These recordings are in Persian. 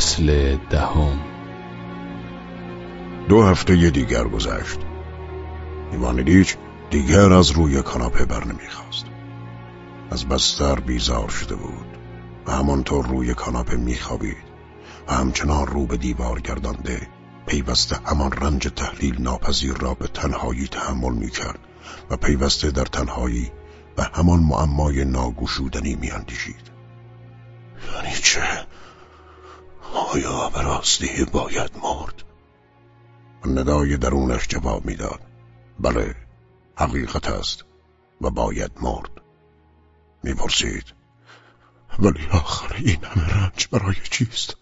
فصل دهم. دو هفته دیگر گذشت. ایوانیلیچ دیگر از روی کاناپه بر نمی‌خواست از بستر بیزار شده بود و همانطور روی کاناپه میخوابید و همچنان رو به دیوار گردانده پیوسته همان رنج تحلیل ناپذیر را به تنهایی تحمل می‌کرد و پیوسته در تنهایی و همان معمای ناگوشودنی میاندیشید. یعنی چه؟ آیا به راستی باید مرد؟ ندای درونش جواب می‌داد بله حقیقت است و باید مرد می‌پرسید ولی آخر این همه رنج برای چیست؟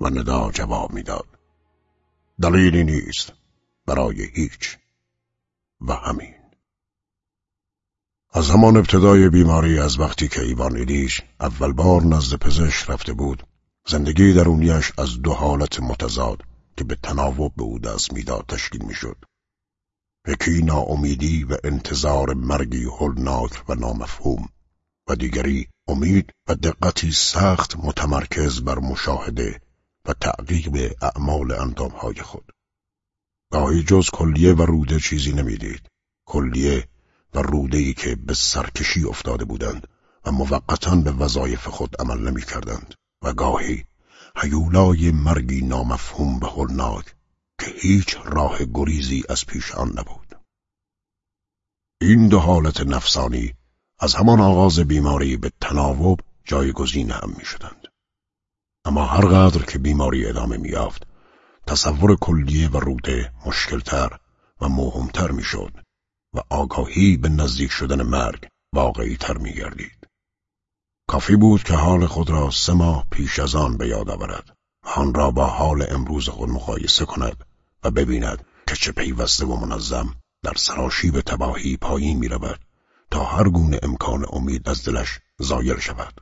و ندا جواب می‌داد دلیلی نیست برای هیچ و همین از همان ابتدای بیماری از وقتی که ایوان ایلیش اول بار نزد پزشک رفته بود زندگی درونیش از دو حالت متضاد که به تناوب به او دست می‌داد تشکیل می‌شد. یکی ناامیدی و انتظار مرگی هولناک و نامفهوم و دیگری امید و دقتی سخت متمرکز بر مشاهده و تعقیب اعمال اندامهای خود. گاهی جز کلیه و روده چیزی نمی‌دید. کلیه و روده که به سرکشی افتاده بودند و موقتا به وظایف خود عمل نمی کردند و گاهی هیولای مرگی نامفهوم به هولناک که هیچ راه گریزی از پیش آن نبود این دو حالت نفسانی از همان آغاز بیماری به تناوب جایگزین هم می شدند. اما هرقدر که بیماری ادامه میافت تصور کلیه و روده مشکلتر و مهمتر می‌شد و آگاهی به نزدیک شدن مرگ واقعی تر می گردید. کافی بود که حال خود را سه ماه پیش از آن به یاد آورد آن را با حال امروز خود مقایسه کند و ببیند که چه پیوسته و منظم در سراشیب تباهی پایین می رود تا هر گونه امکان امید از دلش زایل شود.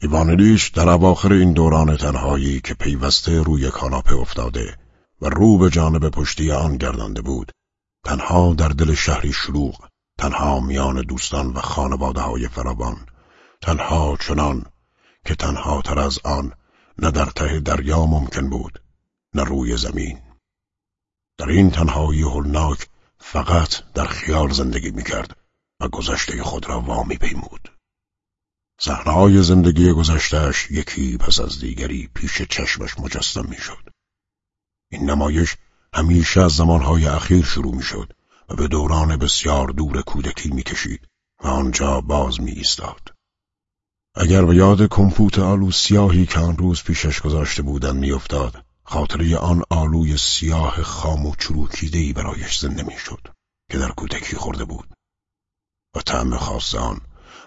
ایوانلیش در اواخر این دوران تنهایی که پیوسته روی کاناپه افتاده و رو به جانب پشتی آن گردانده بود تنها در دل شهری شلوغ تنها میان دوستان و خانواده های فراوان تنها چنان که تنها تر از آن نه در ته دریا ممکن بود نه روی زمین. در این تنهایی هولناک فقط در خیال زندگی می‌کرد و گذشته خود را وامی پیمود صحنه‌های زندگی گذشتهش یکی پس از دیگری پیش چشمش مجسم می‌شد. این نمایش همیشه از زمانهای اخیر شروع می‌شد. و به دوران بسیار دور کودکی می‌کشید و آنجا باز می ایستاد. اگر به یاد کمپوت آلو سیاهی که آن روز پیشش گذاشته بودند میافتاد خاطره آن آلوی سیاه خام و چروکیدهای برایش زنده می‌شد که در کودکی خورده بود و طعم خاص آن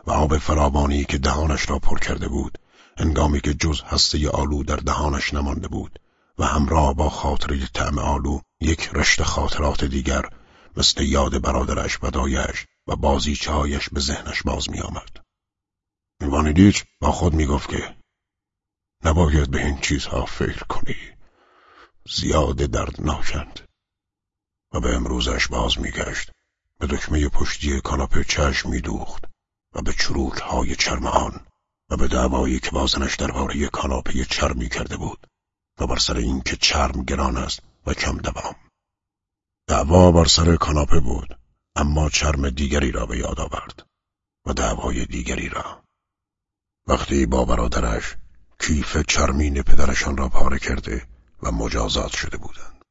و آب فراوانی که دهانش را پر کرده بود انگامی که جز هسته آلو در دهانش نمانده بود و همراه با خاطره طعم آلو یک رشت خاطرات دیگر مثل یاد برادرش و دایش و به ذهنش باز می آمد. وانیدیچ با خود می گفت که نباید به این چیزها فکر کنی. زیاد دردناکند. و به امروزش باز میگشت. به دکمه پشتی کاناپه چشم میدوخت و به چروک های چرم آن و به دعوایی که بازنش درباره کاناپه چرمی کرده بود و بر سر اینکه چرم گران است و کم دوام. دعوا بر سر کاناپه بود اما چرم دیگری را به یاد آورد و دعوای دیگری را. وقتی با برادرش کیف چرمین پدرشان را پاره کرده و مجازات شده بودند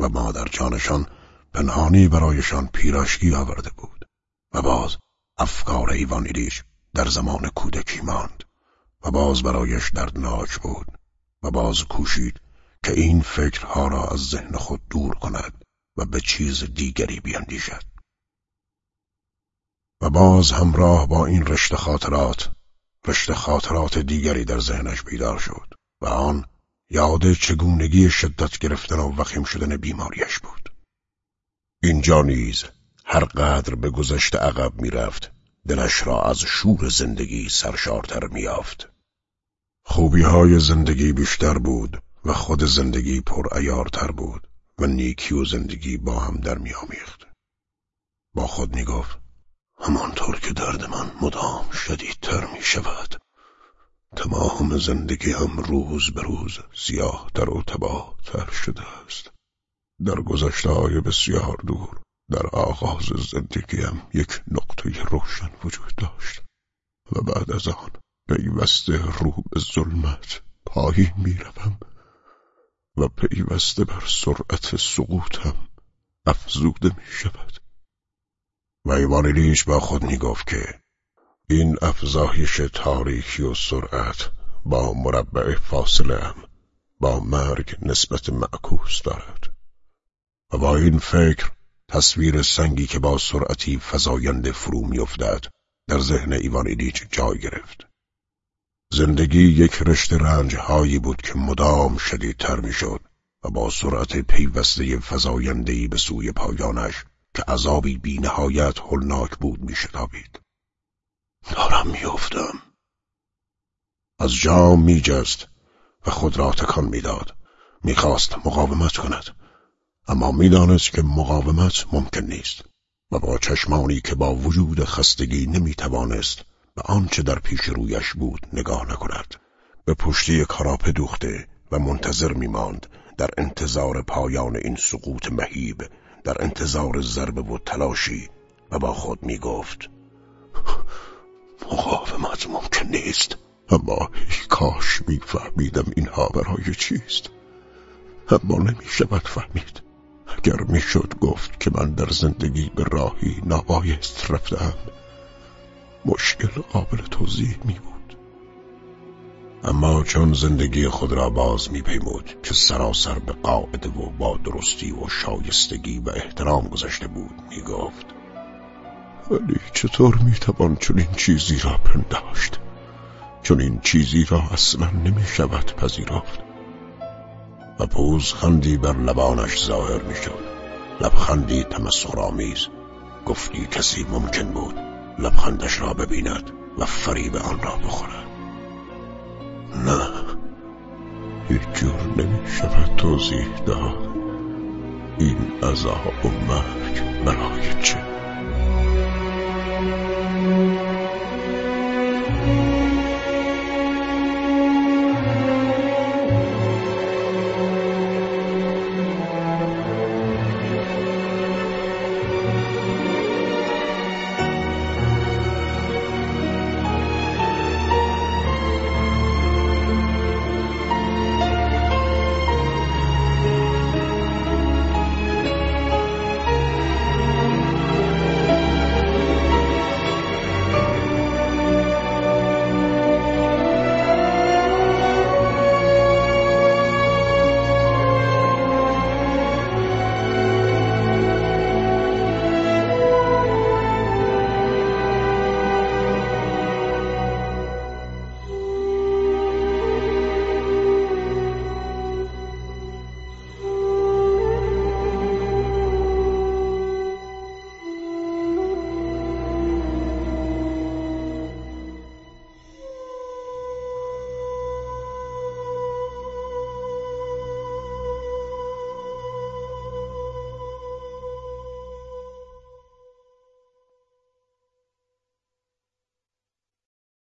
و مادر جانشان پنهانی برایشان پیراشکی آورده بود و باز افکار ایوانیلیش در زمان کودکی ماند و باز برایش دردناک بود و باز کوشید که این فکرها را از ذهن خود دور کند. و به چیز دیگری بیاندیشد و باز همراه با این رشته خاطرات رشته خاطرات دیگری در ذهنش بیدار شد و آن یاد چگونگی شدت گرفتن و وخیم شدن بیماریش بود. اینجا نیز هر قدر به گذشته عقب می‌رفت دلش را از شور زندگی سرشارتر میافت خوبی های زندگی بیشتر بود و خود زندگی پر ایارتر بود. و نیکی و زندگی با هم در میآمیخت با خود می‌گفت همانطور که درد من مدام شدیدتر می شود تمام زندگی هم روز به روز سیاه در و تباه تر شده است. در گذشته های بسیار دور در آغاز زندگیم یک نقطه روشن وجود داشت و بعد از آن پیوسته رو به ظلمت پایین می‌روم و پیوسته بر سرعت سقوطم افزوده می شود. و ایوان با خود می گفت که این افزایش تاریکی و سرعت با مربع فاصله هم با مرگ نسبت معکوس دارد. و با این فکر تصویر سنگی که با سرعتی فزاینده فرو میافتد در ذهن ایوان ایلیچ جای گرفت. زندگی یک رشت رنجهایی بود که مدام شدیدتر می‌شد و با سرعت پیوسته فزایندهای به سوی پایانش که عذابی بینهایت هلناک بود میشتابید دارم میافتم. از جام میجست و خود را تکان می‌داد. می‌خواست مقاومت کند. اما می‌دانست که مقاومت ممکن نیست و با چشمانی که با وجود خستگی نمی‌توانست و آنچه در پیش رویش بود نگاه نکند. به پشتی کراپ دوخته و منتظر میماند در انتظار پایان این سقوط مهیب در انتظار ضربه و تلاشی و با خود می‌گفت مقاومت ممکن نیست اما کاش میفهمیدم اینها برای چیست. اما نمی‌شود فهمید. اگر می‌شد گفت که من در زندگی به راهی نبایست رفتم مشکل قابل توضیح می بود. اما چون زندگی خود را باز میپیمود که سراسر به قاعده و با درستی و شایستگی و احترام گذشته بود می‌گفت ولی چطور می‌توان چون این چیزی را پنداشت؟ چون این چیزی را اصلا نمی‌شود پذیرفت. و پوز خندی بر لبانش ظاهر می‌شد لبخندی تمسخرآمیز. گفتی کسی ممکن بود لبخندش را ببیند و فریب آن را بخورد. نه هیچ جور نمی شود توضیح داد. این عذاب و مرگ برای چه؟